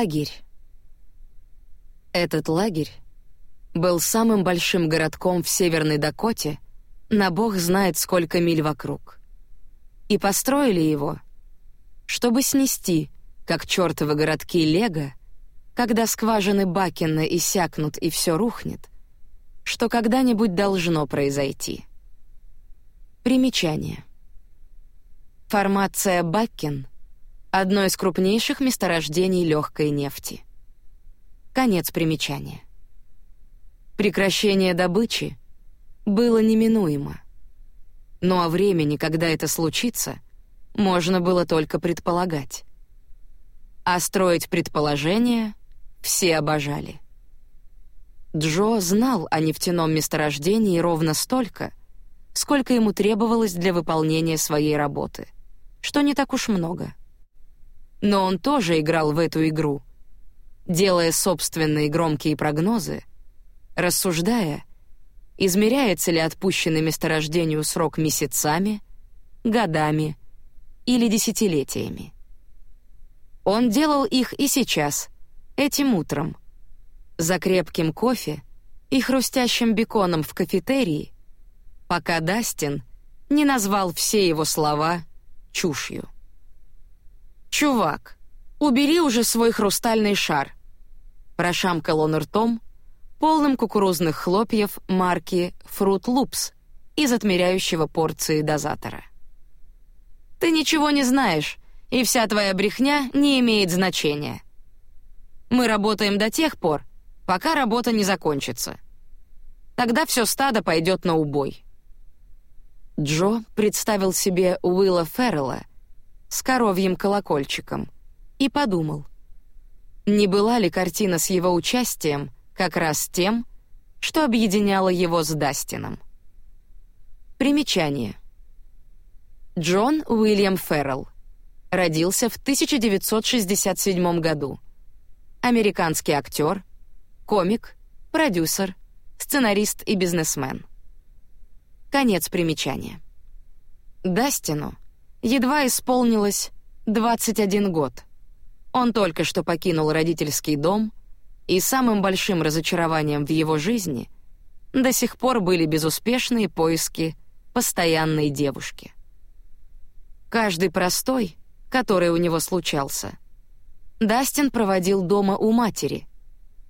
Лагерь. Этот лагерь был самым большим городком в Северной Дакоте на бог знает сколько миль вокруг. И построили его, чтобы снести, как чертовы городки Лего, когда скважины Бакена иссякнут и все рухнет, что когда-нибудь должно произойти. Примечание. Формация Бакен — одно из крупнейших месторождений легкой нефти. Конец примечания. Прекращение добычи было неминуемо. Но о времени, когда это случится, можно было только предполагать. А строить предположения все обожали. Джо знал о нефтяном месторождении ровно столько, сколько ему требовалось для выполнения своей работы, что не так уж много. Но он тоже играл в эту игру — делая собственные громкие прогнозы, рассуждая, измеряется ли отпущенный месторождению срок месяцами, годами или десятилетиями. Он делал их и сейчас, этим утром, за крепким кофе и хрустящим беконом в кафетерии, пока Дастин не назвал все его слова чушью. «Чувак, убери уже свой хрустальный шар», Прошамкал он ртом, полным кукурузных хлопьев марки Fruit Loops из отмеряющего порции дозатора. «Ты ничего не знаешь, и вся твоя брехня не имеет значения. Мы работаем до тех пор, пока работа не закончится. Тогда все стадо пойдет на убой». Джо представил себе Уилла Феррелла с коровьим колокольчиком и подумал, не была ли картина с его участием как раз тем, что объединяло его с Дастином? Примечание. Джон Уильям Феррелл. Родился в 1967 году. Американский актер, комик, продюсер, сценарист и бизнесмен. Конец примечания. Дастину едва исполнилось 21 год — он только что покинул родительский дом, и самым большим разочарованием в его жизни до сих пор были безуспешные поиски постоянной девушки. Каждый простой, который у него случался, Дастин проводил дома у матери,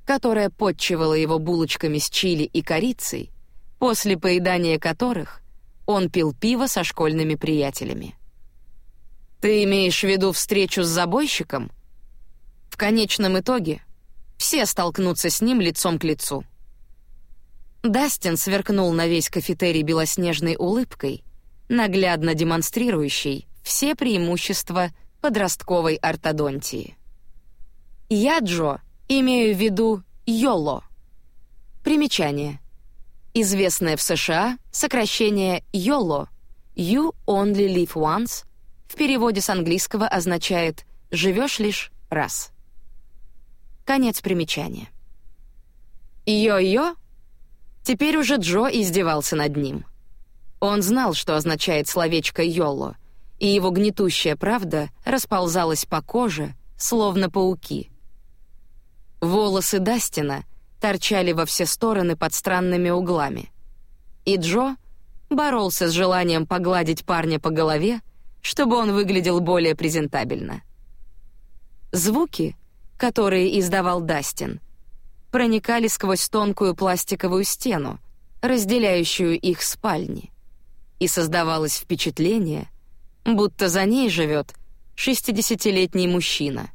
которая подчивала его булочками с чили и корицей, после поедания которых он пил пиво со школьными приятелями. «Ты имеешь в виду встречу с забойщиком?» В конечном итоге все столкнутся с ним лицом к лицу. Дастин сверкнул на весь кафетерий белоснежной улыбкой, наглядно демонстрирующей все преимущества подростковой ортодонтии. Я, Джо, имею в виду YOLO. Примечание. Известное в США сокращение YOLO You Only Live Once в переводе с английского означает «живешь лишь раз». Конец примечания. Йо-йо? Теперь уже Джо издевался над ним. Он знал, что означает словечко «йоло», и его гнетущая правда расползалась по коже, словно пауки. Волосы Дастина торчали во все стороны под странными углами. И Джо боролся с желанием погладить парня по голове, чтобы он выглядел более презентабельно. Звуки, которые издавал Дастин, проникали сквозь тонкую пластиковую стену, разделяющую их спальни, и создавалось впечатление, будто за ней живет шестидесятилетний мужчина.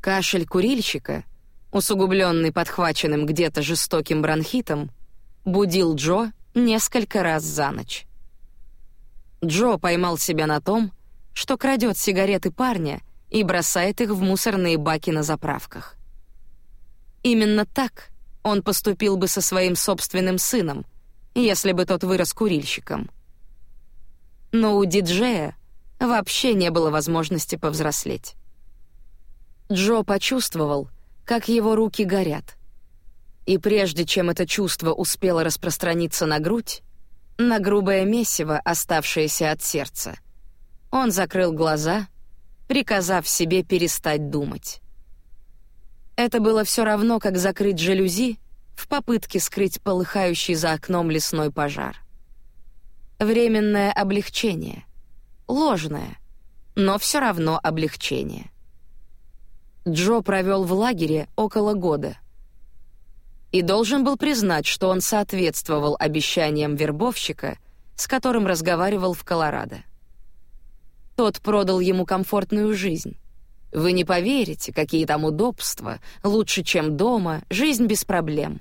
Кашель курильщика, усугубленный подхваченным где-то жестоким бронхитом, будил Джо несколько раз за ночь. Джо поймал себя на том, что крадет сигареты парня и бросает их в мусорные баки на заправках. Именно так он поступил бы со своим собственным сыном, если бы тот вырос курильщиком. Но у диджея вообще не было возможности повзрослеть. Джо почувствовал, как его руки горят. И прежде чем это чувство успело распространиться на грудь, на грубое месиво, оставшееся от сердца, он закрыл глаза приказав себе перестать думать. Это было все равно, как закрыть жалюзи в попытке скрыть полыхающий за окном лесной пожар. Временное облегчение. Ложное, но все равно облегчение. Джо провел в лагере около года и должен был признать, что он соответствовал обещаниям вербовщика, с которым разговаривал в Колорадо. Тот продал ему комфортную жизнь. Вы не поверите, какие там удобства, лучше, чем дома, жизнь без проблем.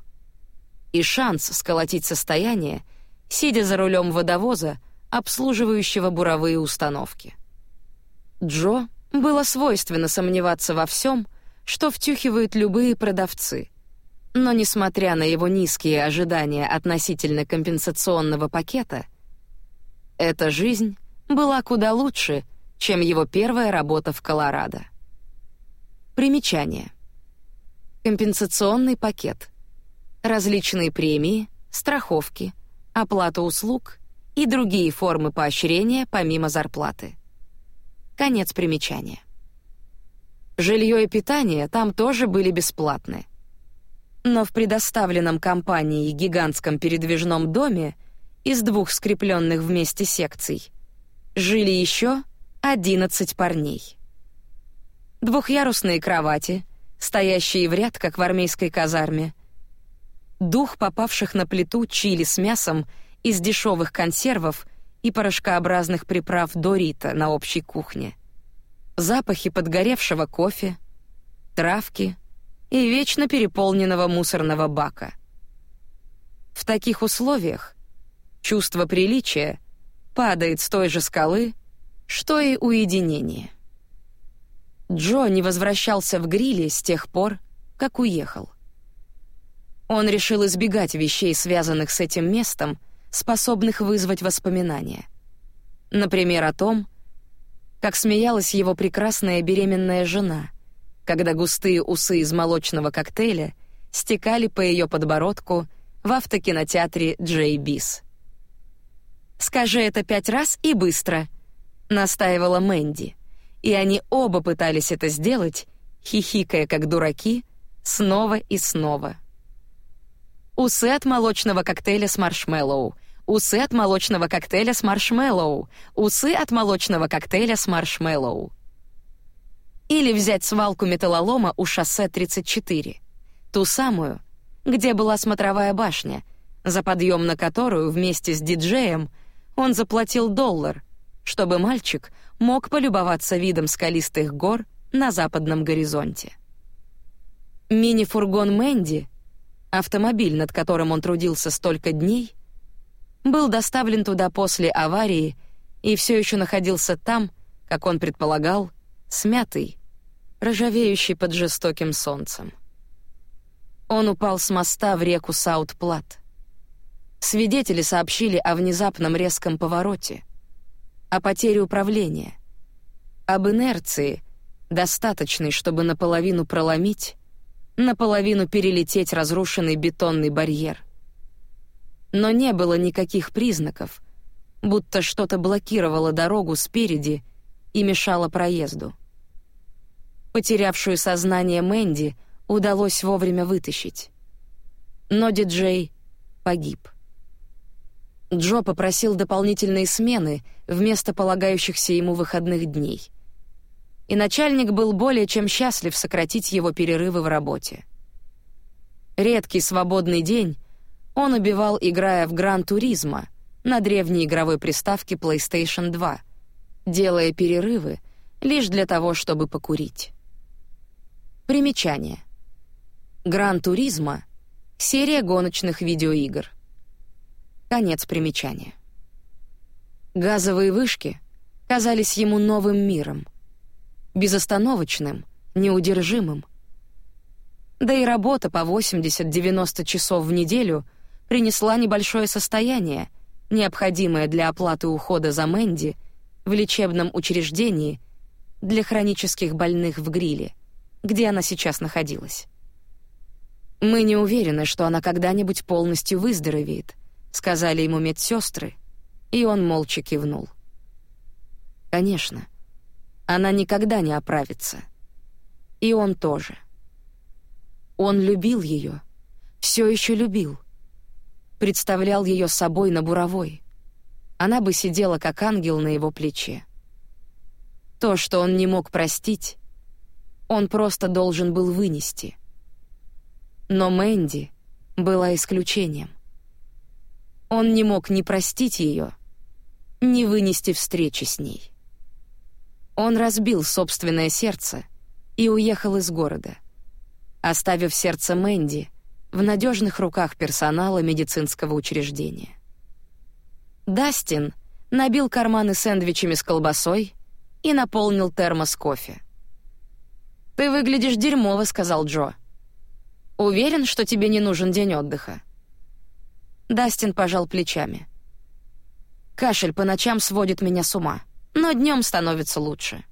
И шанс сколотить состояние, сидя за рулем водовоза, обслуживающего буровые установки. Джо было свойственно сомневаться во всем, что втюхивают любые продавцы. Но несмотря на его низкие ожидания относительно компенсационного пакета, эта жизнь была куда лучше, чем его первая работа в Колорадо. Примечание. Компенсационный пакет. Различные премии, страховки, оплата услуг и другие формы поощрения помимо зарплаты. Конец примечания. Жилье и питание там тоже были бесплатны. Но в предоставленном компанией гигантском передвижном доме из двух скрепленных вместе секций жили еще 11 парней. Двухъярусные кровати, стоящие в ряд, как в армейской казарме. Дух попавших на плиту чили с мясом из дешевых консервов и порошкообразных приправ Дорита на общей кухне. Запахи подгоревшего кофе, травки и вечно переполненного мусорного бака. В таких условиях чувство приличия падает с той же скалы, что и уединение. Джо не возвращался в гриле с тех пор, как уехал. Он решил избегать вещей, связанных с этим местом, способных вызвать воспоминания. Например, о том, как смеялась его прекрасная беременная жена, когда густые усы из молочного коктейля стекали по ее подбородку в автокинотеатре Джей Бис. «Скажи это пять раз и быстро», — настаивала Мэнди, и они оба пытались это сделать, хихикая как дураки, снова и снова. Усы от молочного коктейля с маршмеллоу, Усы от молочного коктейля с маршмеллоу. Усы от молочного коктейля с маршмеллоу. Или взять свалку металлолома у шоссе 34. Ту самую, где была смотровая башня, за подъем на которую вместе с диджеем он заплатил доллар, чтобы мальчик мог полюбоваться видом скалистых гор на западном горизонте. Мини-фургон Мэнди, автомобиль, над которым он трудился столько дней, был доставлен туда после аварии и все еще находился там, как он предполагал, смятый, ржавеющий под жестоким солнцем. Он упал с моста в реку Саут-Плат. Свидетели сообщили о внезапном резком повороте, о потере управления, об инерции, достаточной, чтобы наполовину проломить, наполовину перелететь разрушенный бетонный барьер но не было никаких признаков, будто что-то блокировало дорогу спереди и мешало проезду. Потерявшую сознание Мэнди удалось вовремя вытащить. Но диджей погиб. Джо попросил дополнительные смены вместо полагающихся ему выходных дней. И начальник был более чем счастлив сократить его перерывы в работе. Редкий свободный день он убивал, играя в Гран-туризмо на древней игровой приставке PlayStation 2, делая перерывы лишь для того, чтобы покурить. Примечание. Гран-туризмо — серия гоночных видеоигр. Конец примечания. Газовые вышки казались ему новым миром. Безостановочным, неудержимым. Да и работа по 80-90 часов в неделю принесла небольшое состояние, необходимое для оплаты ухода за Мэнди в лечебном учреждении для хронических больных в Гриле, где она сейчас находилась. Мы не уверены, что она когда-нибудь полностью выздоровеет, сказали ему медсестры, и он молча кивнул. Конечно, она никогда не оправится. И он тоже. Он любил ее, все еще любил. Представлял ее собой на буровой. Она бы сидела как ангел на его плече. То, что он не мог простить, он просто должен был вынести. Но Мэнди была исключением. Он не мог ни простить ее, ни вынести встречи с ней. Он разбил собственное сердце и уехал из города, оставив сердце Мэнди в надежных руках персонала медицинского учреждения. Дастин набил карманы сэндвичами с колбасой и наполнил термос кофе. «Ты выглядишь дерьмово», — сказал Джо. «Уверен, что тебе не нужен день отдыха?» Дастин пожал плечами. «Кашель по ночам сводит меня с ума, но днем становится лучше».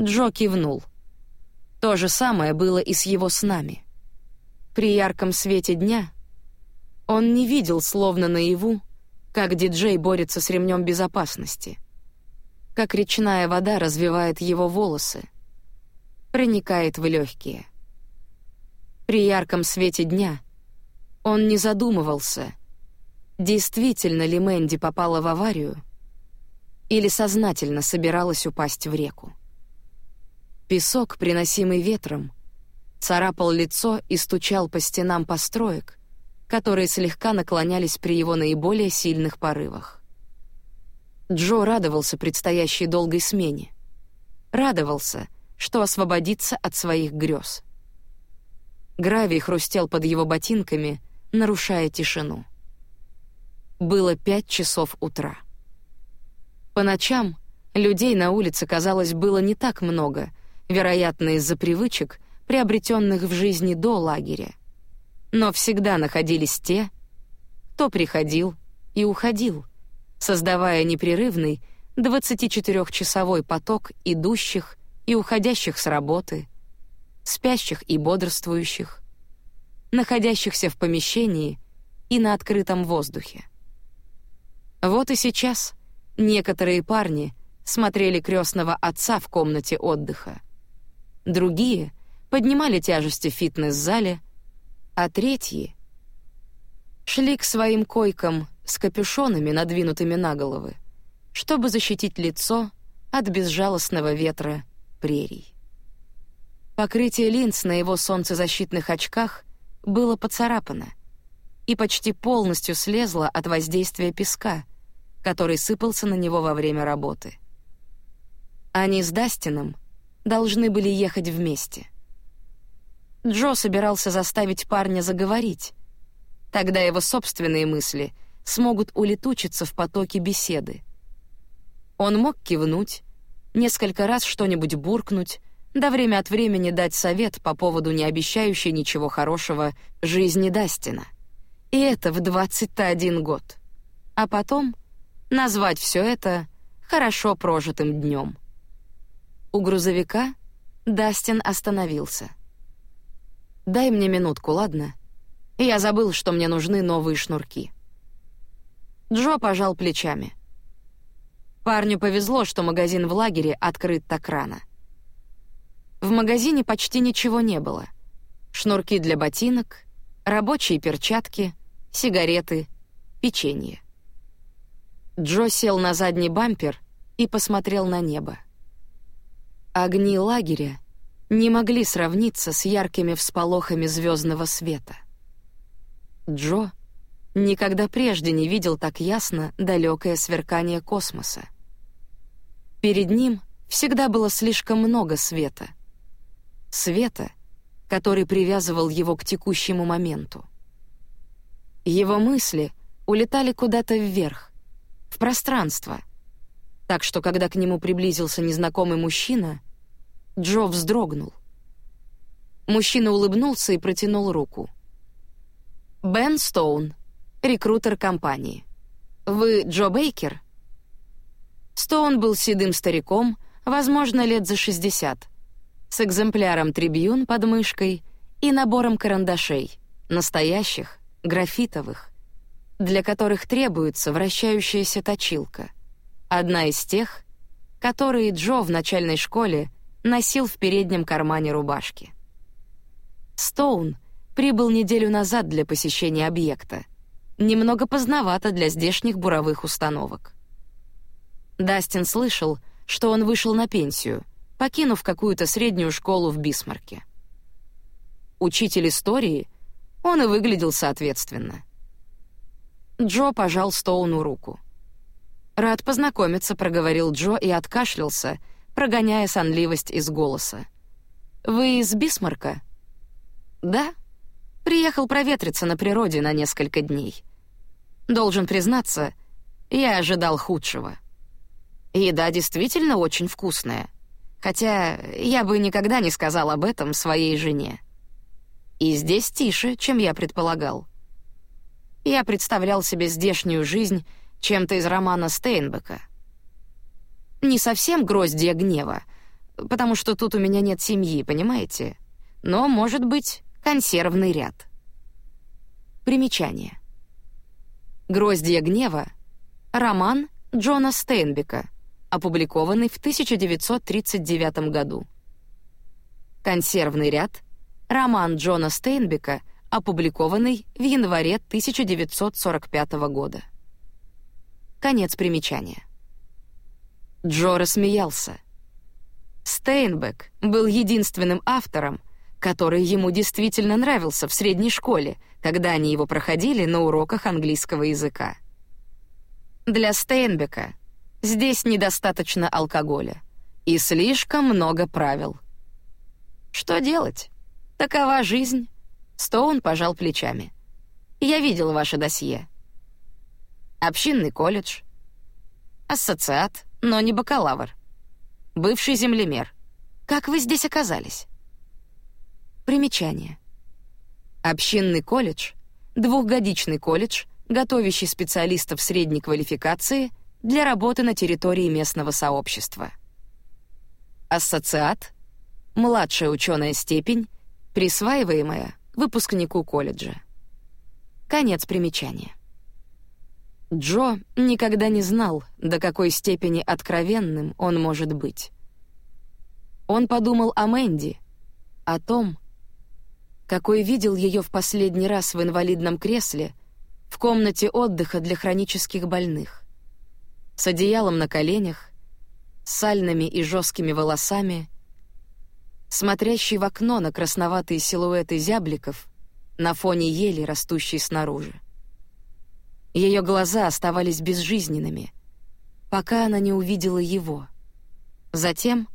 Джо кивнул. То же самое было и с его снами. При ярком свете дня он не видел, словно наяву, как диджей борется с ремнем безопасности, как речная вода развивает его волосы, проникает в легкие. При ярком свете дня он не задумывался, действительно ли Мэнди попала в аварию или сознательно собиралась упасть в реку. Песок, приносимый ветром, царапал лицо и стучал по стенам построек, которые слегка наклонялись при его наиболее сильных порывах. Джо радовался предстоящей долгой смене. Радовался — что освободиться от своих грез. Гравий хрустел под его ботинками, нарушая тишину. Было пять часов утра. По ночам людей на улице, казалось, было не так много, вероятно, из-за привычек, приобретенных в жизни до лагеря. Но всегда находились те, кто приходил и уходил, создавая непрерывный 24-часовой поток идущих и уходящих с работы, спящих и бодрствующих, находящихся в помещении и на открытом воздухе. Вот и сейчас некоторые парни смотрели крестного отца в комнате отдыха. Другие поднимали тяжести в фитнес-зале, а третьи шли к своим койкам с капюшонами, надвинутыми на головы, чтобы защитить лицо от безжалостного ветра прерий. Покрытие линз на его солнцезащитных очках было поцарапано и почти полностью слезло от воздействия песка, который сыпался на него во время работы. Они с Дастином должны были ехать вместе. Джо собирался заставить парня заговорить. Тогда его собственные мысли смогут улетучиться в потоке беседы. Он мог кивнуть, несколько раз что-нибудь буркнуть, да время от времени дать совет по поводу не обещающей ничего хорошего жизни Дастина. И это в 21 год. А потом назвать все это хорошо прожитым днем. У грузовика Дастин остановился. «Дай мне минутку, ладно? Я забыл, что мне нужны новые шнурки». Джо пожал плечами. Парню повезло, что магазин в лагере открыт так рано. В магазине почти ничего не было. Шнурки для ботинок, рабочие перчатки, сигареты, печенье. Джо сел на задний бампер и посмотрел на небо. Огни лагеря не могли сравниться с яркими всполохами звездного света. Джо никогда прежде не видел так ясно далекое сверкание космоса. Перед ним всегда было слишком много света. Света, который привязывал его к текущему моменту. Его мысли улетали куда-то вверх, в пространство. Так что, когда к нему приблизился незнакомый мужчина, Джо вздрогнул. Мужчина улыбнулся и протянул руку. «Бен Стоун, рекрутер компании. Вы Джо Бейкер?» Стоун был седым стариком, возможно, лет за 60, с экземпляром трибьюн под мышкой и набором карандашей, настоящих, графитовых, для которых требуется вращающаяся точилка. Одна из тех, которые Джо в начальной школе носил в переднем кармане рубашки. Стоун прибыл неделю назад для посещения объекта. Немного поздновато для здешних буровых установок. Дастин слышал, что он вышел на пенсию, покинув какую-то среднюю школу в Бисмарке. Учитель истории, он и выглядел соответственно. Джо пожал Стоуну руку. «Рад познакомиться», — проговорил Джо и откашлялся, прогоняя сонливость из голоса. «Вы из Бисмарка?» «Да. Приехал проветриться на природе на несколько дней. Должен признаться, я ожидал худшего. Еда действительно очень вкусная, хотя я бы никогда не сказал об этом своей жене. И здесь тише, чем я предполагал. Я представлял себе здешнюю жизнь чем-то из романа Стейнбека. Не совсем гроздья гнева, потому что тут у меня нет семьи, понимаете? Но, может быть, консервный ряд. Примечание. «Гроздья гнева» — роман Джона Стейнбека, опубликованный в 1939 году. «Консервный ряд» — роман Джона Стейнбека, опубликованный в январе 1945 года. Конец примечания. Джо рассмеялся. Стейнбек был единственным автором, который ему действительно нравился в средней школе, когда они его проходили на уроках английского языка. Для Стейнбека здесь недостаточно алкоголя и слишком много правил. Что делать? Такова жизнь. Стоун пожал плечами. Я видел ваше досье общинный колледж, ассоциат, но не бакалавр, бывший землемер. Как вы здесь оказались? Примечание. Общинный колледж — двухгодичный колледж, готовящий специалистов средней квалификации для работы на территории местного сообщества. Ассоциат — младшая ученая степень, присваиваемая выпускнику колледжа. Конец примечания. Джо никогда не знал, до какой степени откровенным он может быть. Он подумал о Мэнди, о том, какой видел ее в последний раз в инвалидном кресле в комнате отдыха для хронических больных, с одеялом на коленях, сальными и жесткими волосами, смотрящий в окно на красноватые силуэты зябликов на фоне ели, растущей снаружи. Ее глаза оставались безжизненными, пока она не увидела его. Затем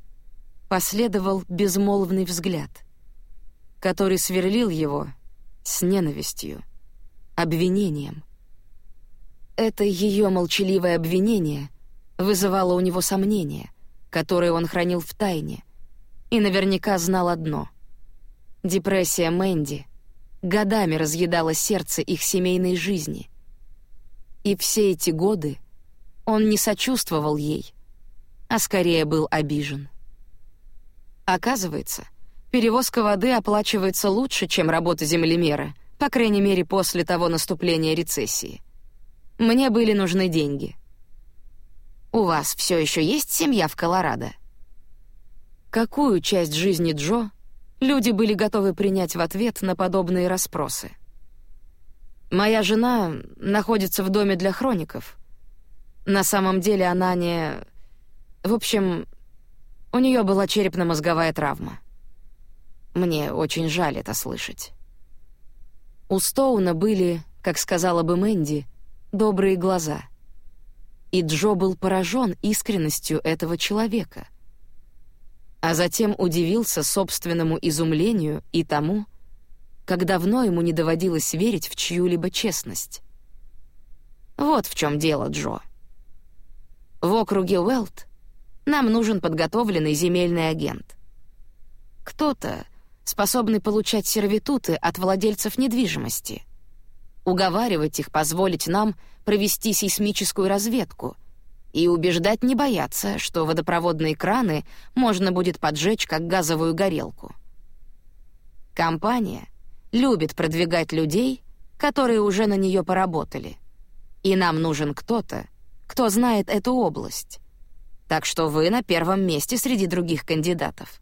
последовал безмолвный взгляд, который сверлил его с ненавистью, обвинением. Это ее молчаливое обвинение вызывало у него сомнения, которые он хранил в тайне, и наверняка знал одно — депрессия Мэнди годами разъедала сердце их семейной жизни — и все эти годы он не сочувствовал ей, а скорее был обижен. Оказывается, перевозка воды оплачивается лучше, чем работа землемера, по крайней мере, после того наступления рецессии. Мне были нужны деньги. У вас все еще есть семья в Колорадо? Какую часть жизни Джо люди были готовы принять в ответ на подобные расспросы? Моя жена находится в доме для хроников. На самом деле она не... В общем, у нее была черепно-мозговая травма. Мне очень жаль это слышать. У Стоуна были, как сказала бы Мэнди, добрые глаза. И Джо был поражен искренностью этого человека. А затем удивился собственному изумлению и тому, как давно ему не доводилось верить в чью-либо честность. Вот в чем дело, Джо. В округе Уэлт нам нужен подготовленный земельный агент. Кто-то, способный получать сервитуты от владельцев недвижимости, уговаривать их позволить нам провести сейсмическую разведку и убеждать не бояться, что водопроводные краны можно будет поджечь как газовую горелку. Компания любит продвигать людей, которые уже на нее поработали. И нам нужен кто-то, кто знает эту область. Так что вы на первом месте среди других кандидатов.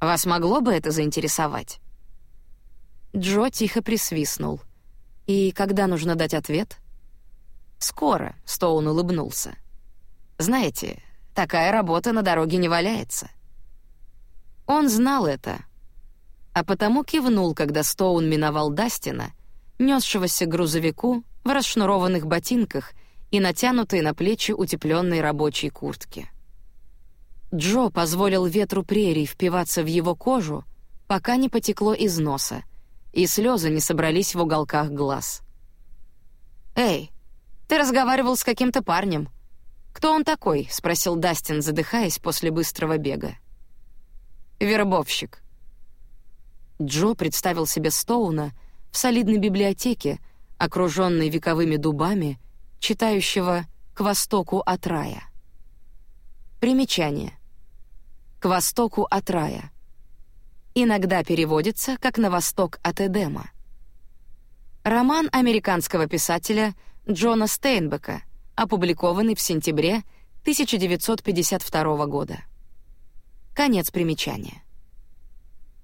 Вас могло бы это заинтересовать? Джо тихо присвистнул. «И когда нужно дать ответ?» «Скоро», — Стоун улыбнулся. «Знаете, такая работа на дороге не валяется». Он знал это, а потому кивнул, когда Стоун миновал Дастина, несшегося к грузовику в расшнурованных ботинках и натянутой на плечи утепленной рабочей куртке. Джо позволил ветру прерий впиваться в его кожу, пока не потекло из носа, и слезы не собрались в уголках глаз. «Эй, ты разговаривал с каким-то парнем. Кто он такой?» — спросил Дастин, задыхаясь после быстрого бега. «Вербовщик». Джо представил себе Стоуна в солидной библиотеке, окруженной вековыми дубами, читающего «К востоку от рая». Примечание. «К востоку от рая» иногда переводится как «На восток от Эдема». Роман американского писателя Джона Стейнбека, опубликованный в сентябре 1952 года. Конец примечания.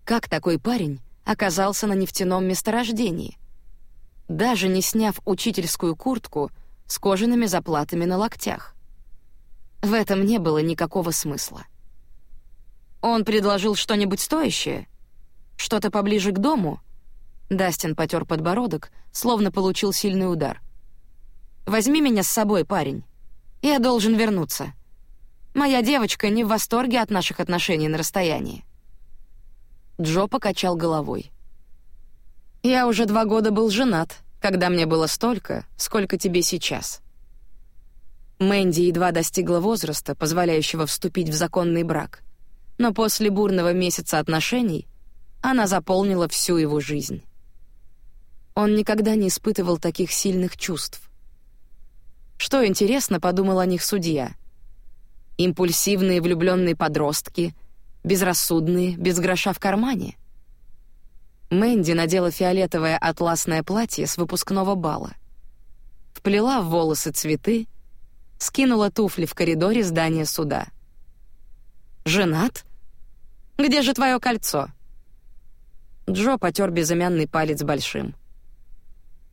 Как такой парень оказался на нефтяном месторождении? Даже не сняв учительскую куртку с кожаными заплатами на локтях. В этом не было никакого смысла. Он предложил что-нибудь стоящее? Что-то поближе к дому? Дастин потер подбородок, словно получил сильный удар. «Возьми меня с собой, парень. Я должен вернуться. Моя девочка не в восторге от наших отношений на расстоянии». Джо покачал головой. «Я уже два года был женат, когда мне было столько, сколько тебе сейчас». Мэнди едва достигла возраста, позволяющего вступить в законный брак — но после бурного месяца отношений она заполнила всю его жизнь. Он никогда не испытывал таких сильных чувств. Что интересно, подумал о них судья. Импульсивные влюбленные подростки, безрассудные, без гроша в кармане. Мэнди надела фиолетовое атласное платье с выпускного бала. Вплела в волосы цветы, скинула туфли в коридоре здания суда — Женат? Где же твое кольцо?» Джо потер безымянный палец большим.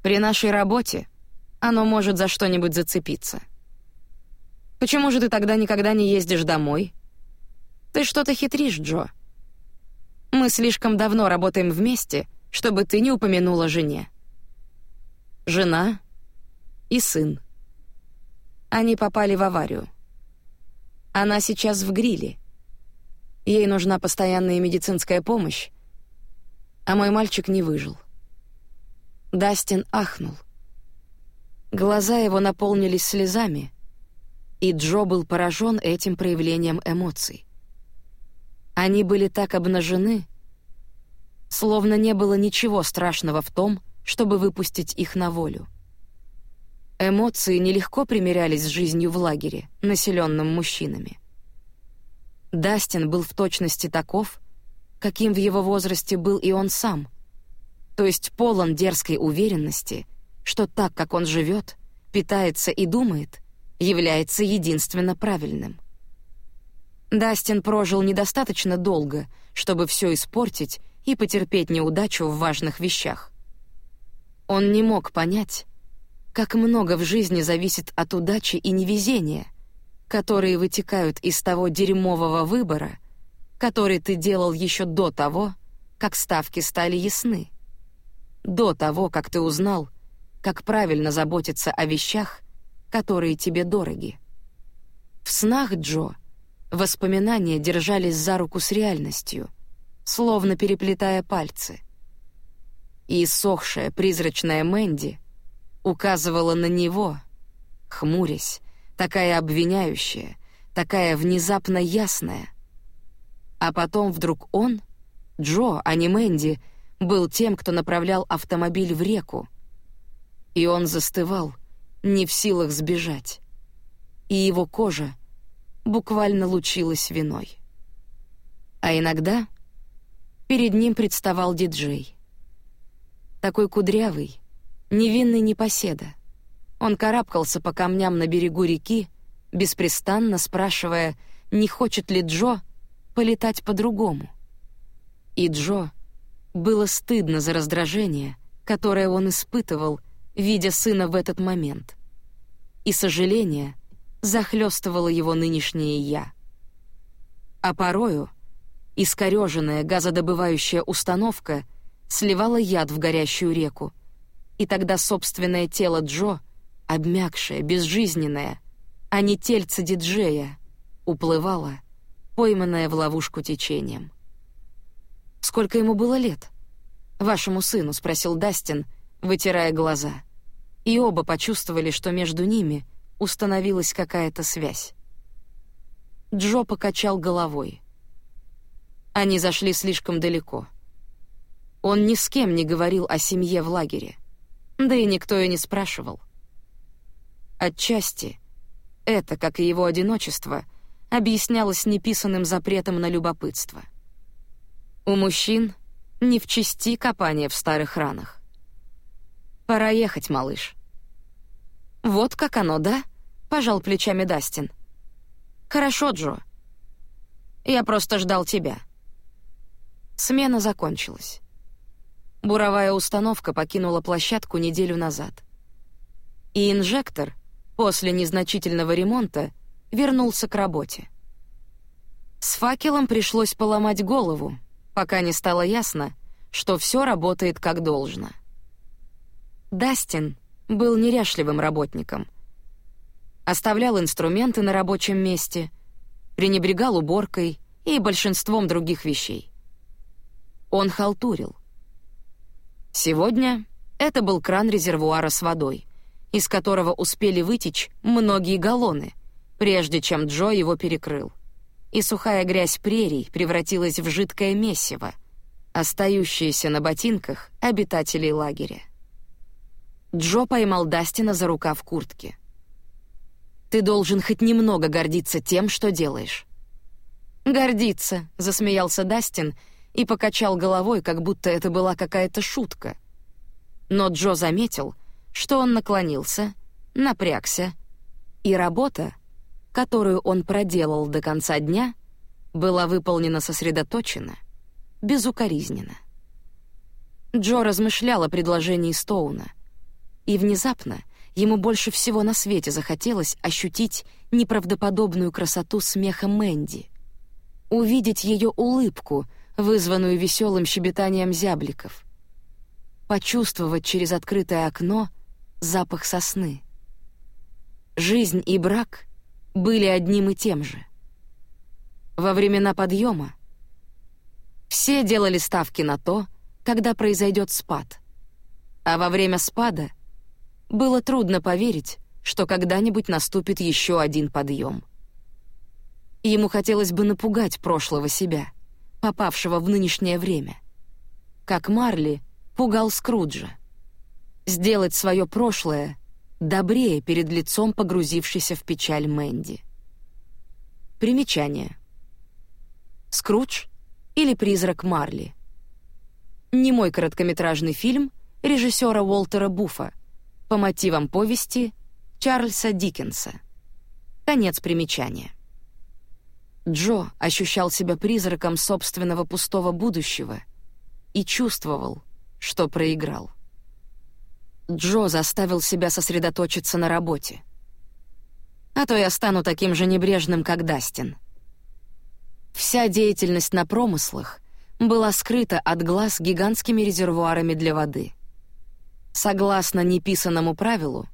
«При нашей работе оно может за что-нибудь зацепиться. Почему же ты тогда никогда не ездишь домой? Ты что-то хитришь, Джо. Мы слишком давно работаем вместе, чтобы ты не упомянула жене. Жена и сын. Они попали в аварию. Она сейчас в гриле. Ей нужна постоянная медицинская помощь, а мой мальчик не выжил. Дастин ахнул. Глаза его наполнились слезами, и Джо был поражен этим проявлением эмоций. Они были так обнажены, словно не было ничего страшного в том, чтобы выпустить их на волю. Эмоции нелегко примирялись с жизнью в лагере, населенном мужчинами. Дастин был в точности таков, каким в его возрасте был и он сам, то есть полон дерзкой уверенности, что так, как он живет, питается и думает, является единственно правильным. Дастин прожил недостаточно долго, чтобы все испортить и потерпеть неудачу в важных вещах. Он не мог понять, как много в жизни зависит от удачи и невезения — которые вытекают из того дерьмового выбора, который ты делал еще до того, как ставки стали ясны. До того, как ты узнал, как правильно заботиться о вещах, которые тебе дороги. В снах Джо воспоминания держались за руку с реальностью, словно переплетая пальцы. И иссохшая призрачная Мэнди указывала на него, хмурясь, такая обвиняющая, такая внезапно ясная. А потом вдруг он, Джо, а не Мэнди, был тем, кто направлял автомобиль в реку. И он застывал, не в силах сбежать. И его кожа буквально лучилась виной. А иногда перед ним представал диджей. Такой кудрявый, невинный непоседа — он карабкался по камням на берегу реки, беспрестанно спрашивая, не хочет ли Джо полетать по-другому. И Джо Было стыдно за раздражение, которое он испытывал, видя сына в этот момент. И сожаление захлестывало его нынешнее «я». А порою искореженная газодобывающая установка сливала яд в горящую реку, и тогда собственное тело Джо, обмякшее, безжизненное, а не тельце диджея, уплывало, пойманное в ловушку течением. «Сколько ему было лет?» «Вашему сыну?» — спросил Дастин, вытирая глаза. И оба почувствовали, что между ними установилась какая-то связь. Джо покачал головой. Они зашли слишком далеко. Он ни с кем не говорил о семье в лагере. Да и никто и не спрашивал. Отчасти это, как и его одиночество, объяснялось неписанным запретом на любопытство. У мужчин не в чести копание в старых ранах. «Пора ехать, малыш». «Вот как оно, да?» — пожал плечами Дастин. «Хорошо, Джо. Я просто ждал тебя». Смена закончилась. Буровая установка покинула площадку неделю назад. И инжектор, после незначительного ремонта, вернулся к работе. С факелом пришлось поломать голову, пока не стало ясно, что все работает как должно. Дастин был неряшливым работником. Оставлял инструменты на рабочем месте, пренебрегал уборкой и большинством других вещей. Он халтурил. Сегодня это был кран резервуара с водой, из которого успели вытечь многие галлоны, прежде чем Джо его перекрыл и сухая грязь прерий превратилась в жидкое месиво, остающееся на ботинках обитателей лагеря. Джо поймал Дастина за рукав куртки. «Ты должен хоть немного гордиться тем, что делаешь». «Гордиться», — засмеялся Дастин и покачал головой, как будто это была какая-то шутка. Но Джо заметил, что он наклонился, напрягся, и работа, которую он проделал до конца дня, была выполнена сосредоточенно, безукоризненно. Джо размышлял о предложении Стоуна, и внезапно ему больше всего на свете захотелось ощутить неправдоподобную красоту смеха Мэнди, увидеть ее улыбку, вызванную веселым щебетанием зябликов, почувствовать через открытое окно запах сосны. Жизнь и брак — были одним и тем же. Во времена подъема все делали ставки на то, когда произойдет спад. А во время спада было трудно поверить, что когда-нибудь наступит еще один подъем. Ему хотелось бы напугать прошлого себя, попавшего в нынешнее время. Как Марли пугал Скруджа. Сделать свое прошлое добрее перед лицом погрузившейся в печаль Мэнди. Примечание. Скрудж или призрак Марли. Не мой короткометражный фильм режиссера Уолтера Буфа по мотивам повести Чарльза Диккенса. Конец примечания. Джо ощущал себя призраком собственного пустого будущего и чувствовал, что проиграл. Джо заставил себя сосредоточиться на работе. А то я стану таким же небрежным, как Дастин. Вся деятельность на промыслах была скрыта от глаз гигантскими резервуарами для воды. Согласно неписанному правилу,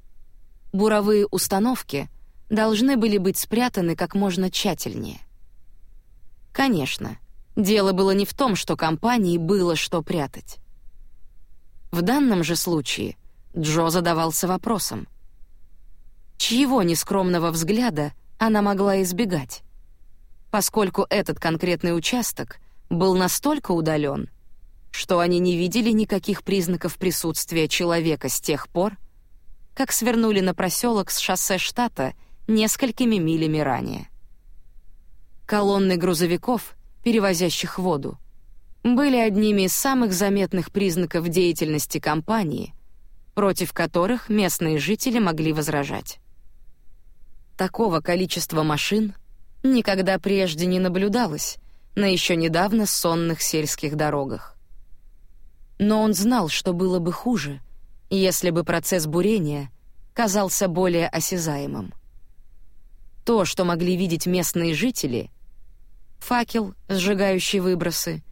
буровые установки должны были быть спрятаны как можно тщательнее. Конечно, дело было не в том, что компании было что прятать. В данном же случае — Джо задавался вопросом. Чьего нескромного взгляда она могла избегать? Поскольку этот конкретный участок был настолько удален, что они не видели никаких признаков присутствия человека с тех пор, как свернули на проселок с шоссе штата несколькими милями ранее. Колонны грузовиков, перевозящих воду, были одними из самых заметных признаков деятельности компании, против которых местные жители могли возражать. Такого количества машин никогда прежде не наблюдалось на еще недавно сонных сельских дорогах. Но он знал, что было бы хуже, если бы процесс бурения казался более осязаемым. То, что могли видеть местные жители — факел, сжигающий выбросы,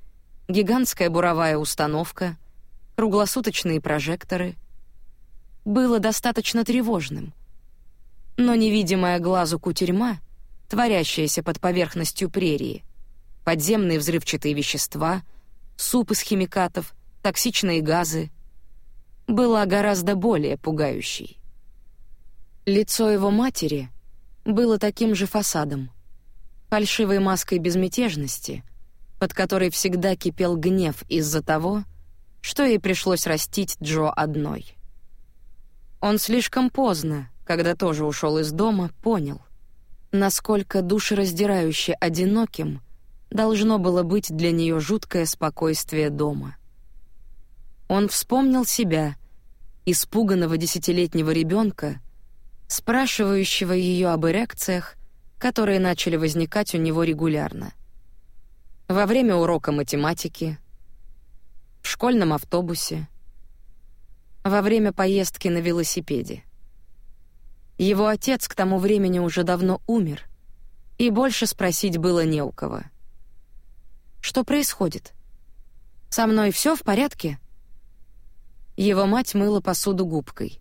гигантская буровая установка, круглосуточные прожекторы — было достаточно тревожным. Но невидимая глазу кутерьма, творящаяся под поверхностью прерии, подземные взрывчатые вещества, суп из химикатов, токсичные газы, была гораздо более пугающей. Лицо его матери было таким же фасадом, фальшивой маской безмятежности, под которой всегда кипел гнев из-за того, что ей пришлось растить Джо одной. Он слишком поздно, когда тоже ушел из дома, понял, насколько душераздирающе одиноким должно было быть для нее жуткое спокойствие дома. Он вспомнил себя, испуганного десятилетнего ребенка, спрашивающего ее об эрекциях, которые начали возникать у него регулярно. Во время урока математики, в школьном автобусе, во время поездки на велосипеде. Его отец к тому времени уже давно умер, и больше спросить было не у кого. «Что происходит? Со мной все в порядке?» Его мать мыла посуду губкой.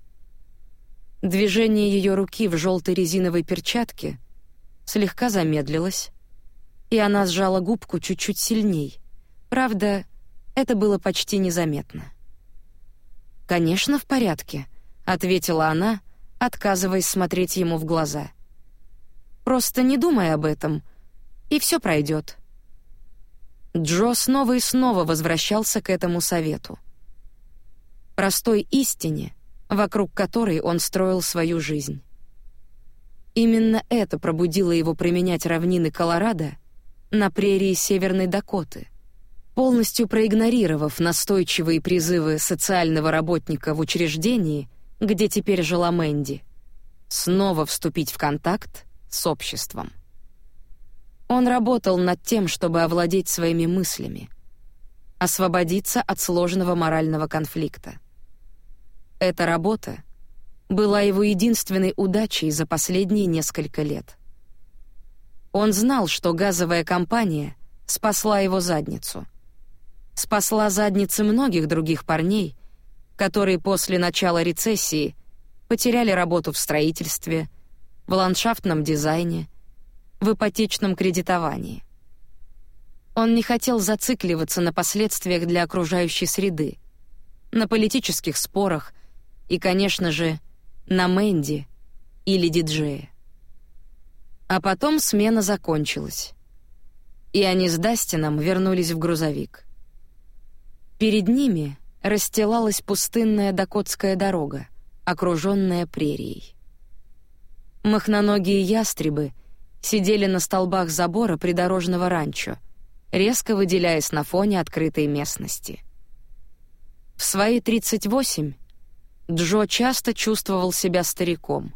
Движение ее руки в желтой резиновой перчатке слегка замедлилось, и она сжала губку чуть-чуть сильней. Правда, это было почти незаметно. «Конечно, в порядке», — ответила она, отказываясь смотреть ему в глаза. «Просто не думай об этом, и все пройдет». Джо снова и снова возвращался к этому совету простой истине, вокруг которой он строил свою жизнь. Именно это пробудило его применять равнины Колорадо на прерии Северной Дакоты, полностью проигнорировав настойчивые призывы социального работника в учреждении, где теперь жила Мэнди, снова вступить в контакт с обществом. Он работал над тем, чтобы овладеть своими мыслями, освободиться от сложного морального конфликта. Эта работа была его единственной удачей за последние несколько лет. Он знал, что газовая компания спасла его задницу. Спасла задницы многих других парней, которые после начала рецессии потеряли работу в строительстве, в ландшафтном дизайне, в ипотечном кредитовании. Он не хотел зацикливаться на последствиях для окружающей среды, на политических спорах — и, конечно же, на Мэнди или диджея. А потом смена закончилась, и они с Дастином вернулись в грузовик. Перед ними расстилалась пустынная Дакотская дорога, окруженная прерией. Махноногие ястребы сидели на столбах забора придорожного ранчо, резко выделяясь на фоне открытой местности. В свои 38 Джо часто чувствовал себя стариком.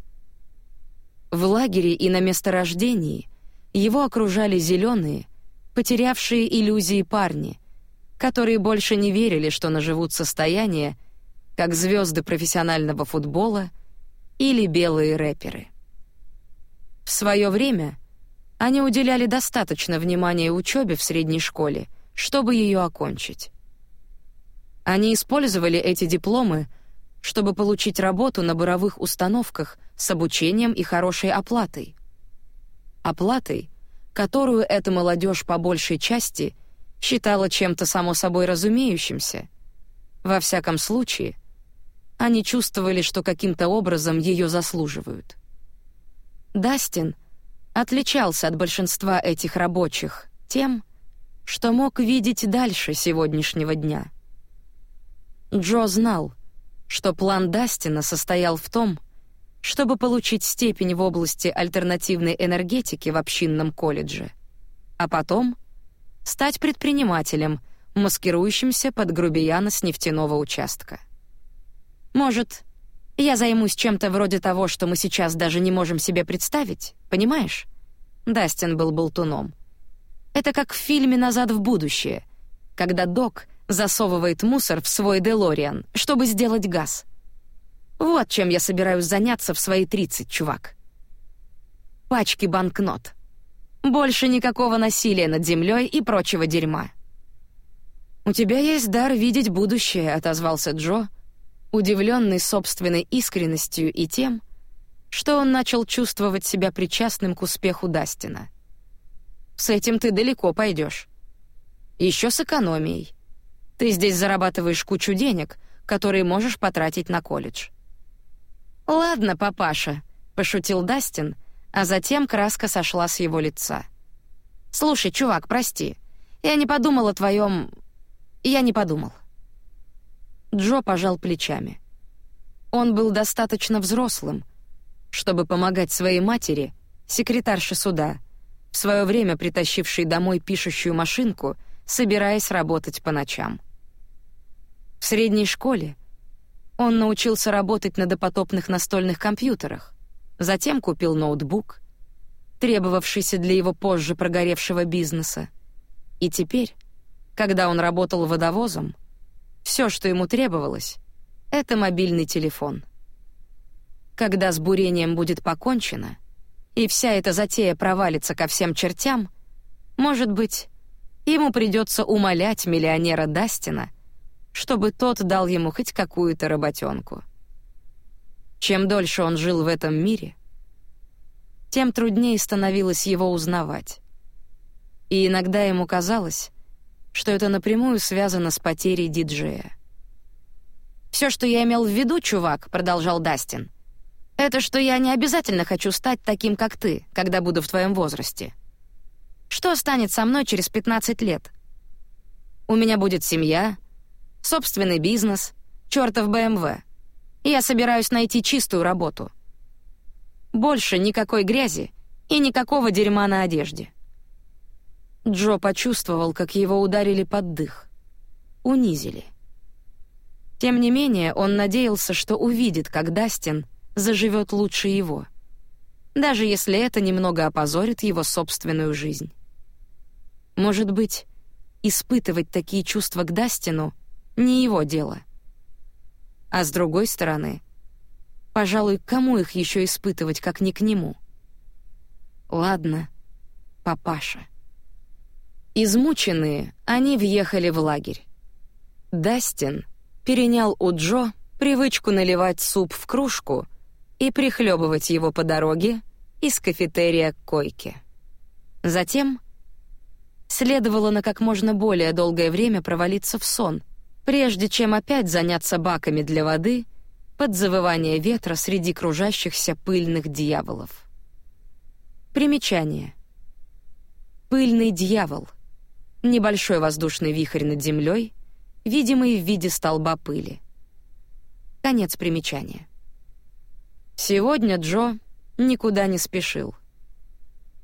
В лагере и на месторождении его окружали зеленые, потерявшие иллюзии парни, которые больше не верили, что наживут состояние, как звезды профессионального футбола или белые рэперы. В свое время они уделяли достаточно внимания учебе в средней школе, чтобы ее окончить. Они использовали эти дипломы чтобы получить работу на буровых установках с обучением и хорошей оплатой. Оплатой, которую эта молодежь по большей части считала чем-то само собой разумеющимся. Во всяком случае, они чувствовали, что каким-то образом ее заслуживают. Дастин отличался от большинства этих рабочих тем, что мог видеть дальше сегодняшнего дня. Джо знал, что план Дастина состоял в том, чтобы получить степень в области альтернативной энергетики в общинном колледже, а потом стать предпринимателем, маскирующимся под грубияна с нефтяного участка. Может, я займусь чем-то вроде того, что мы сейчас даже не можем себе представить, понимаешь? Дастин был болтуном. Это как в фильме «Назад в будущее», когда Док засовывает мусор в свой Делориан, чтобы сделать газ. Вот чем я собираюсь заняться в свои 30, чувак. Пачки банкнот. Больше никакого насилия над землей и прочего дерьма. «У тебя есть дар видеть будущее», — отозвался Джо, удивленный собственной искренностью и тем, что он начал чувствовать себя причастным к успеху Дастина. «С этим ты далеко пойдешь. Еще с экономией. Ты здесь зарабатываешь кучу денег, которые можешь потратить на колледж». «Ладно, папаша», — пошутил Дастин, а затем краска сошла с его лица. «Слушай, чувак, прости. Я не подумал о твоем... Я не подумал». Джо пожал плечами. Он был достаточно взрослым, чтобы помогать своей матери, секретарше суда, в свое время притащившей домой пишущую машинку, собираясь работать по ночам. В средней школе он научился работать на допотопных настольных компьютерах, затем купил ноутбук, требовавшийся для его позже прогоревшего бизнеса. И теперь, когда он работал водовозом, все, что ему требовалось, это мобильный телефон. Когда с бурением будет покончено, и вся эта затея провалится ко всем чертям, может быть, ему придется умолять миллионера Дастина, чтобы тот дал ему хоть какую-то работенку. Чем дольше он жил в этом мире, тем труднее становилось его узнавать. И иногда ему казалось, что это напрямую связано с потерей диджея. Все, что я имел в виду, чувак, продолжал Дастин, это что я не обязательно хочу стать таким, как ты, когда буду в твоем возрасте. Что станет со мной через 15 лет? У меня будет семья, собственный бизнес, чертов БМВ. Я собираюсь найти чистую работу. Больше никакой грязи и никакого дерьма на одежде. Джо почувствовал, как его ударили под дых. Унизили. Тем не менее, он надеялся, что увидит, как Дастин заживет лучше его. Даже если это немного опозорит его собственную жизнь. Может быть, испытывать такие чувства к Дастину не его дело. А с другой стороны, пожалуй, кому их еще испытывать, как не к нему? Ладно, папаша. Измученные, они въехали в лагерь. Дастин перенял у Джо привычку наливать суп в кружку и прихлебывать его по дороге из кафетерия к койке. Затем следовало на как можно более долгое время провалиться в сон, прежде чем опять заняться баками для воды под завывание ветра среди кружащихся пыльных дьяволов. Примечание. Пыльный дьявол — небольшой воздушный вихрь над землей, видимый в виде столба пыли. Конец примечания. Сегодня Джо никуда не спешил.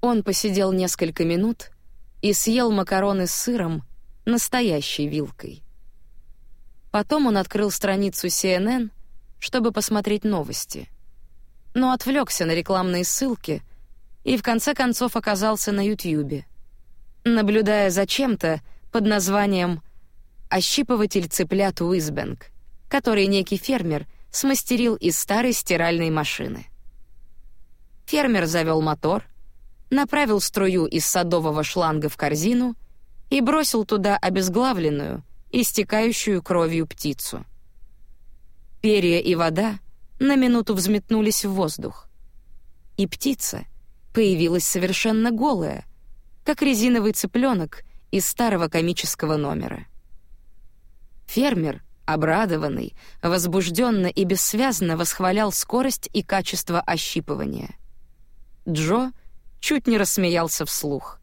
Он посидел несколько минут и съел макароны с сыром настоящей вилкой. Потом он открыл страницу CNN, чтобы посмотреть новости. Но отвлекся на рекламные ссылки и в конце концов оказался на Ютьюбе наблюдая за чем-то под названием «ощипыватель цыплят Уизбенг», который некий фермер смастерил из старой стиральной машины. Фермер завел мотор, направил струю из садового шланга в корзину и бросил туда обезглавленную, истекающую кровью птицу. Перья и вода на минуту взметнулись в воздух. И птица появилась совершенно голая — как резиновый цыпленок из старого комического номера. Фермер, обрадованный, возбужденно и бессвязно восхвалял скорость и качество ощипывания. Джо чуть не рассмеялся вслух.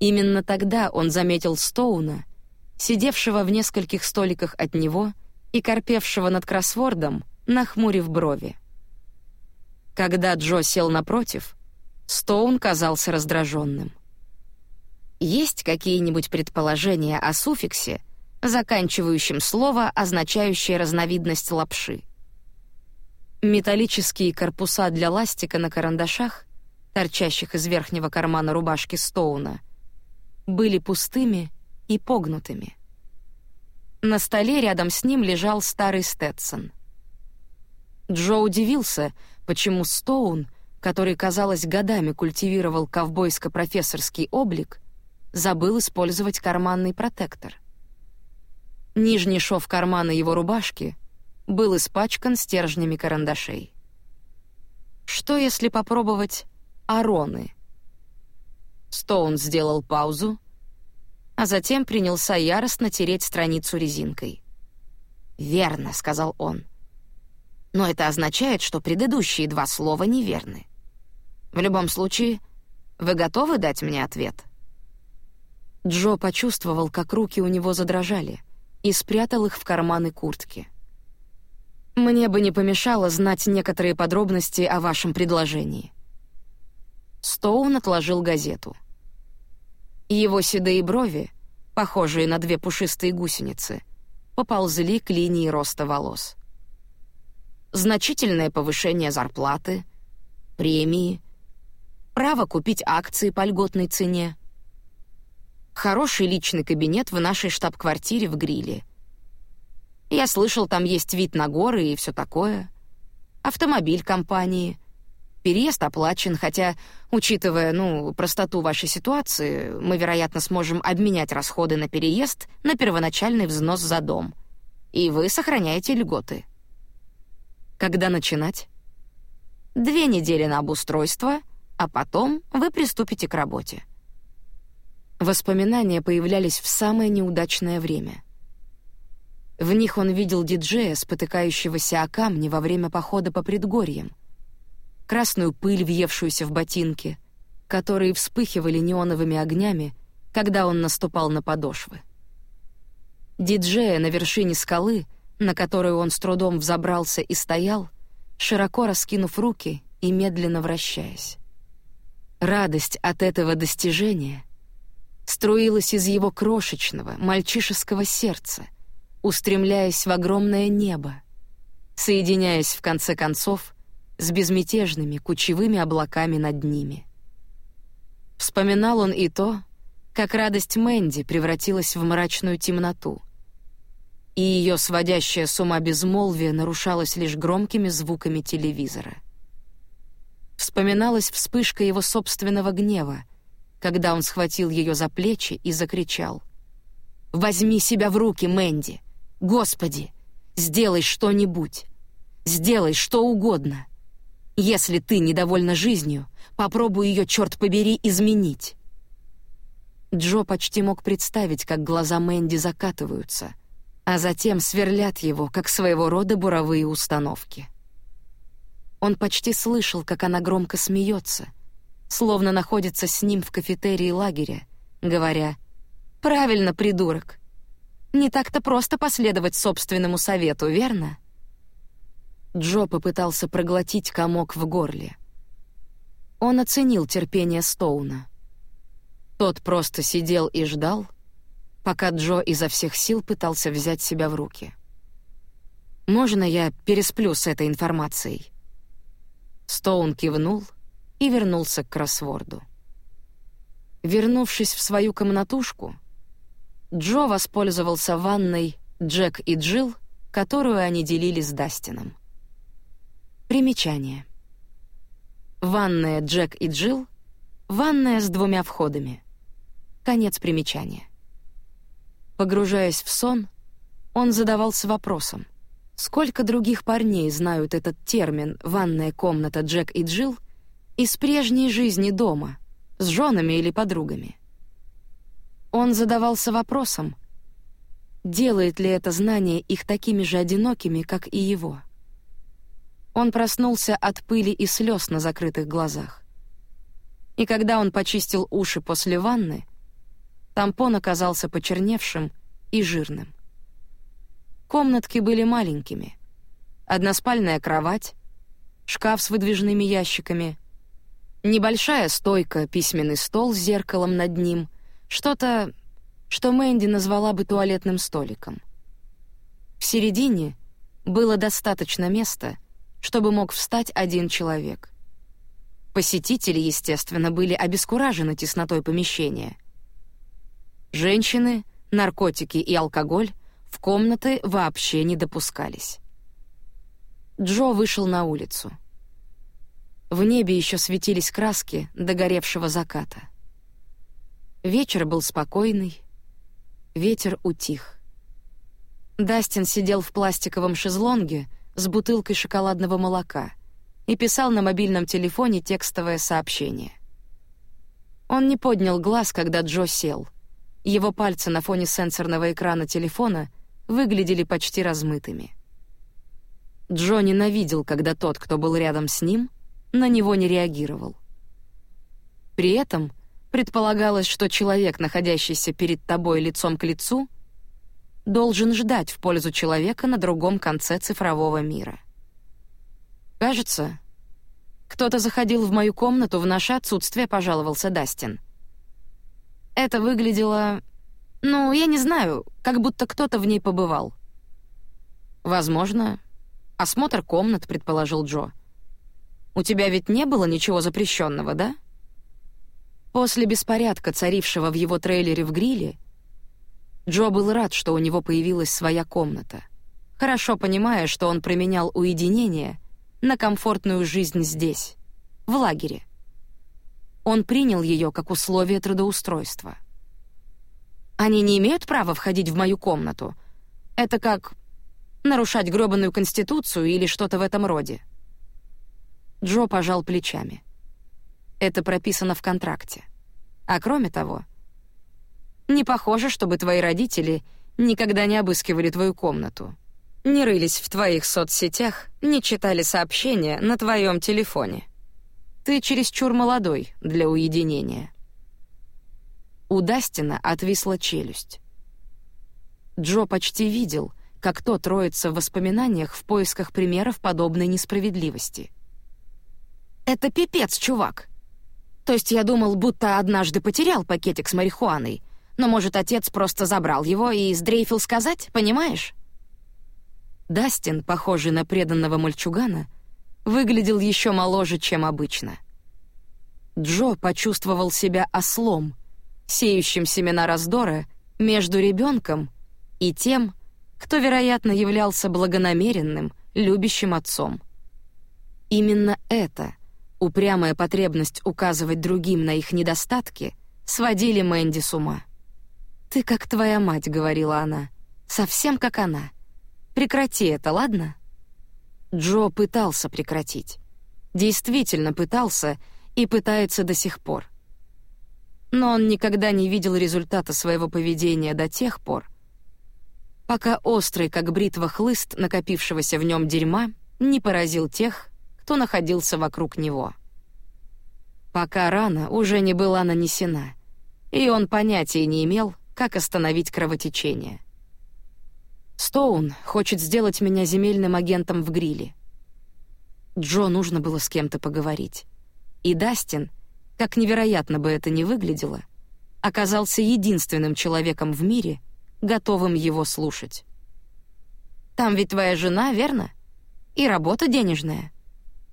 Именно тогда он заметил Стоуна, сидевшего в нескольких столиках от него и корпевшего над кроссвордом, нахмурив брови. Когда Джо сел напротив, Стоун казался раздраженным. Есть какие-нибудь предположения о суффиксе, заканчивающем слово, означающее разновидность лапши? Металлические корпуса для ластика на карандашах, торчащих из верхнего кармана рубашки Стоуна, были пустыми и погнутыми. На столе рядом с ним лежал старый Сtetсон. Джо удивился, почему Стоун, который, казалось, годами культивировал ковбойско-профессорский облик, забыл использовать карманный протектор. Нижний шов кармана его рубашки был испачкан стержнями карандашей. Что если попробовать ароны? Стоун сделал паузу, а затем принялся яростно тереть страницу резинкой. «Верно», — сказал он. «Но это означает, что предыдущие два слова неверны. В любом случае, вы готовы дать мне ответ?» Джо почувствовал, как руки у него задрожали, и спрятал их в карманы куртки. «Мне бы не помешало знать некоторые подробности о вашем предложении». Стоун отложил газету. Его седые брови, похожие на две пушистые гусеницы, поползли к линии роста волос. Значительное повышение зарплаты, премии, право купить акции по льготной цене, хороший личный кабинет в нашей штаб-квартире в Гриле. Я слышал, там есть вид на горы и все такое. Автомобиль компании, Переезд оплачен, хотя, учитывая, ну, простоту вашей ситуации, мы, вероятно, сможем обменять расходы на переезд на первоначальный взнос за дом. И вы сохраняете льготы. Когда начинать? Две недели на обустройство, а потом вы приступите к работе. Воспоминания появлялись в самое неудачное время. В них он видел диджея, спотыкающегося о камни во время похода по предгорьям — красную пыль, въевшуюся в ботинки, которые вспыхивали неоновыми огнями, когда он наступал на подошвы. Диджея на вершине скалы, на которую он с трудом взобрался и стоял, широко раскинув руки и медленно вращаясь. Радость от этого достижения струилась из его крошечного, мальчишеского сердца, устремляясь в огромное небо, соединяясь в конце концов с безмятежными кучевыми облаками над ними. Вспоминал он и то, как радость Мэнди превратилась в мрачную темноту, и ее сводящее с ума безмолвие нарушалось лишь громкими звуками телевизора. Вспоминалась вспышка его собственного гнева, когда он схватил ее за плечи и закричал. «Возьми себя в руки, Мэнди! Господи! Сделай что-нибудь! Сделай что угодно!» Если ты недовольна жизнью, попробуй ее, черт побери, изменить. Джо почти мог представить, как глаза Мэнди закатываются, а затем сверлят его, как своего рода буровые установки. Он почти слышал, как она громко смеется, словно находится с ним в кафетерии лагеря, говоря «Правильно, придурок! Не так-то просто последовать собственному совету, верно?» Джо попытался проглотить комок в горле. Он оценил терпение Стоуна. Тот просто сидел и ждал, пока Джо изо всех сил пытался взять себя в руки. «Можно я пересплю с этой информацией?» Стоун кивнул и вернулся к кроссворду. Вернувшись в свою комнатушку, Джо воспользовался ванной Джек и Джилл, которую они делили с Дастином. Примечание. Ванная Джек и Джилл. Ванная с двумя входами. Конец примечания. Погружаясь в сон, он задавался вопросом, сколько других парней знают этот термин «ванная комната Джек и Джилл» из прежней жизни дома, с женами или подругами. Он задавался вопросом, делает ли это знание их такими же одинокими, как и его. Он проснулся от пыли и слез на закрытых глазах. И когда он почистил уши после ванны, тампон оказался почерневшим и жирным. Комнатки были маленькими. Односпальная кровать, шкаф с выдвижными ящиками, небольшая стойка, письменный стол с зеркалом над ним, что-то, что Мэнди назвала бы туалетным столиком. В середине было достаточно места, чтобы мог встать один человек. Посетители, естественно, были обескуражены теснотой помещения. Женщины, наркотики и алкоголь в комнаты вообще не допускались. Джо вышел на улицу. В небе еще светились краски догоревшего заката. Вечер был спокойный, ветер утих. Дастин сидел в пластиковом шезлонге с бутылкой шоколадного молока и писал на мобильном телефоне текстовое сообщение. Он не поднял глаз, когда Джо сел. Его пальцы на фоне сенсорного экрана телефона выглядели почти размытыми. Джо ненавидел, когда тот, кто был рядом с ним, на него не реагировал. При этом предполагалось, что человек, находящийся перед тобой лицом к лицу, должен ждать в пользу человека на другом конце цифрового мира. «Кажется, кто-то заходил в мою комнату в наше отсутствие», — пожаловался Дастин. Это выглядело... Ну, я не знаю, как будто кто-то в ней побывал. «Возможно, «Осмотр комнат», — предположил Джо. «У тебя ведь не было ничего запрещенного, да?» После беспорядка, царившего в его трейлере в гриле, Джо был рад, что у него появилась своя комната, хорошо понимая, что он променял уединение на комфортную жизнь здесь, в лагере. Он принял ее как условие трудоустройства. «Они не имеют права входить в мою комнату. Это как нарушать гробаную конституцию или что-то в этом роде. Джо пожал плечами. Это прописано в контракте. А кроме того, не похоже, чтобы твои родители никогда не обыскивали твою комнату, не рылись в твоих соцсетях, не читали сообщения на твоем телефоне. Ты чересчур молодой для уединения. У Дастина отвисла челюсть. Джо почти видел — как тот роется в воспоминаниях в поисках примеров подобной несправедливости. «Это пипец, чувак. То есть я думал, будто однажды потерял пакетик с марихуаной, но, может, отец просто забрал его и сдрейфил сказать, понимаешь?» Дастин, похожий на преданного мальчугана, выглядел еще моложе, чем обычно. Джо почувствовал себя ослом, сеющим семена раздора между ребенком и тем, кто, вероятно, являлся благонамеренным, любящим отцом. Именно это, упрямая потребность указывать другим на их недостатки, сводили Мэнди с ума. «Ты как твоя мать», — говорила она, — «совсем как она. Прекрати это, ладно?» Джо пытался прекратить. Действительно пытался и пытается до сих пор. Но он никогда не видел результата своего поведения до тех пор, пока острый, как бритва, хлыст накопившегося в нем дерьма не поразил тех, кто находился вокруг него. Пока рана уже не была нанесена, и он понятия не имел, как остановить кровотечение. Стоун хочет сделать меня земельным агентом в гриле. Джо нужно было с кем-то поговорить. И Дастин, как невероятно бы это ни выглядело, оказался единственным человеком в мире — готовым его слушать. «Там ведь твоя жена, верно? И работа денежная».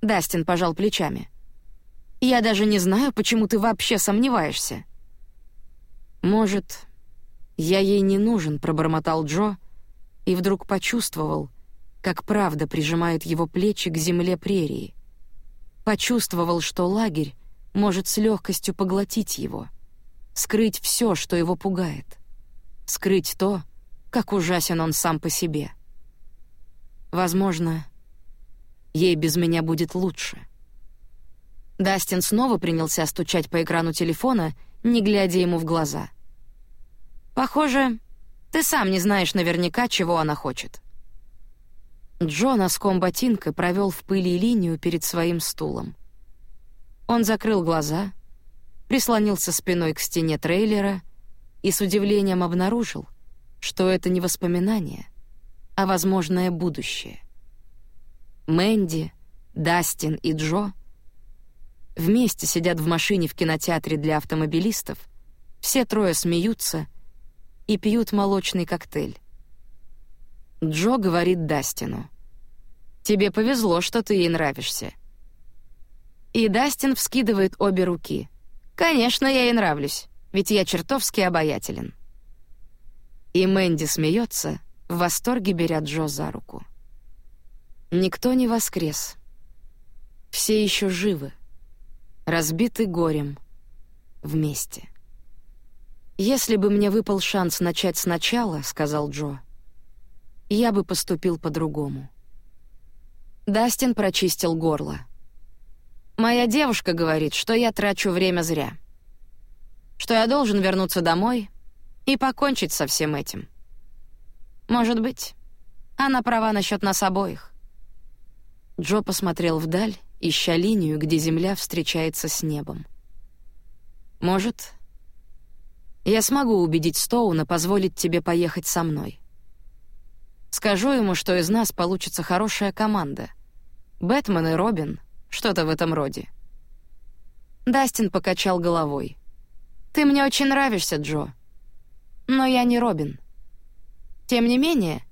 Дастин пожал плечами. «Я даже не знаю, почему ты вообще сомневаешься». «Может, я ей не нужен», — пробормотал Джо, и вдруг почувствовал, как правда прижимает его плечи к земле прерии. Почувствовал, что лагерь может с легкостью поглотить его, скрыть все, что его пугает скрыть то, как ужасен он сам по себе. Возможно, ей без меня будет лучше. Дастин снова принялся стучать по экрану телефона, не глядя ему в глаза. «Похоже, ты сам не знаешь наверняка, чего она хочет». Джо носком ботинка провел в пыли линию перед своим стулом. Он закрыл глаза, прислонился спиной к стене трейлера и с удивлением обнаружил, что это не воспоминание, а возможное будущее. Мэнди, Дастин и Джо вместе сидят в машине в кинотеатре для автомобилистов, все трое смеются и пьют молочный коктейль. Джо говорит Дастину. «Тебе повезло, что ты ей нравишься». И Дастин вскидывает обе руки. «Конечно, я ей нравлюсь ведь я чертовски обаятелен». И Мэнди смеется, в восторге беря Джо за руку. Никто не воскрес. Все еще живы, разбиты горем, вместе. «Если бы мне выпал шанс начать сначала», — сказал Джо, — «я бы поступил по-другому». Дастин прочистил горло. «Моя девушка говорит, что я трачу время зря. Что я должен вернуться домой и покончить со всем этим. Может быть, она права насчет нас обоих». Джо посмотрел вдаль, ища линию, где земля встречается с небом. «Может, я смогу убедить Стоуна позволить тебе поехать со мной. Скажу ему, что из нас получится хорошая команда. Бэтмен и Робин, что-то в этом роде. Дастин покачал головой. «Ты мне очень нравишься, Джо. Но я не Робин. Тем не менее,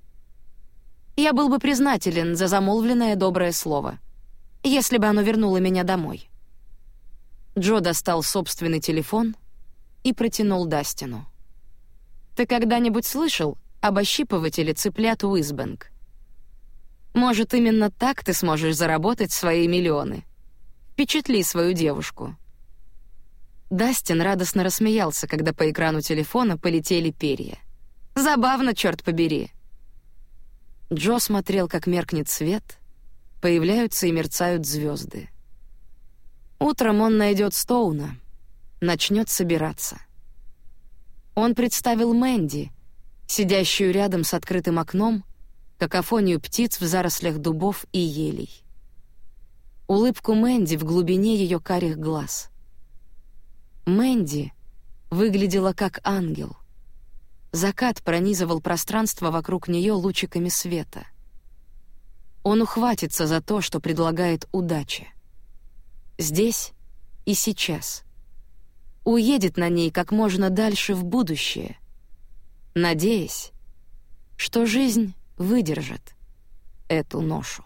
я был бы признателен за замолвленное доброе слово, если бы оно вернуло меня домой». Джо достал собственный телефон — и протянул Дастину. «Ты когда-нибудь слышал об ощипывателе цыплят Уизбэнк? Может, именно так ты сможешь заработать свои миллионы? Впечатли свою девушку». Дастин радостно рассмеялся, когда по экрану телефона полетели перья. «Забавно, черт побери!» Джо смотрел, как меркнет свет, появляются и мерцают звезды. Утром он найдет Стоуна — начнет собираться. Он представил Мэнди, сидящую рядом с открытым окном, какофонию птиц в зарослях дубов и елей. Улыбку Мэнди в глубине ее карих глаз. Мэнди выглядела как ангел. Закат пронизывал пространство вокруг нее лучиками света. Он ухватится за то, что предлагает удача. Здесь и сейчас — уедет на ней как можно дальше в будущее, надеясь, что жизнь выдержит эту ношу.